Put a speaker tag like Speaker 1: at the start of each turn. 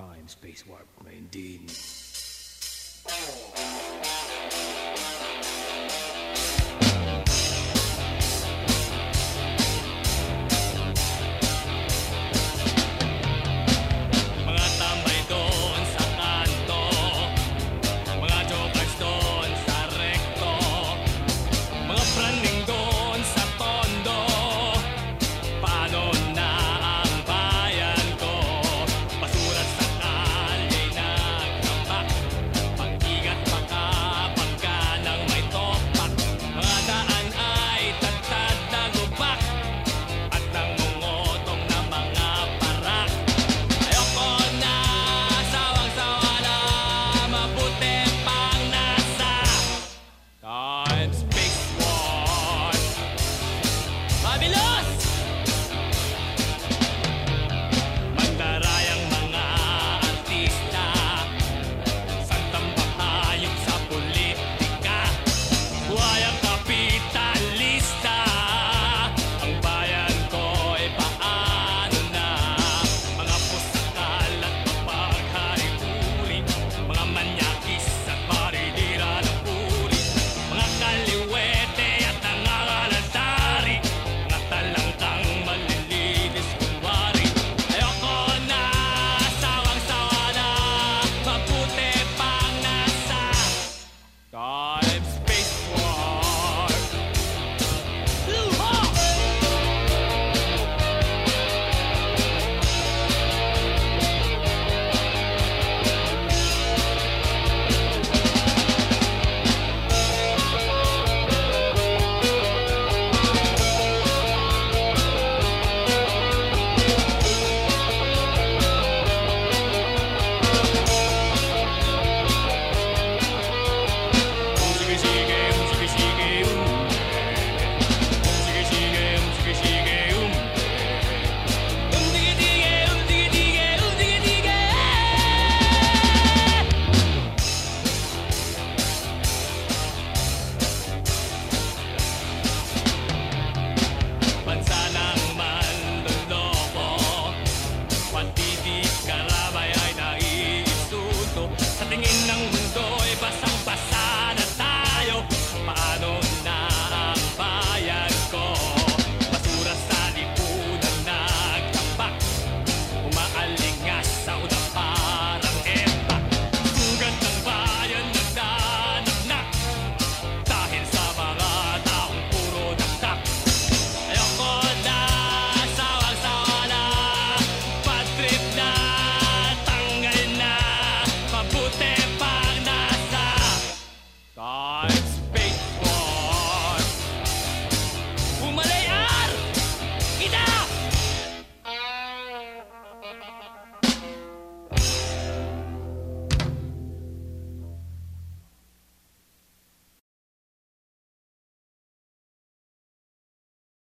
Speaker 1: Time Space Warp ngayon din.
Speaker 2: Time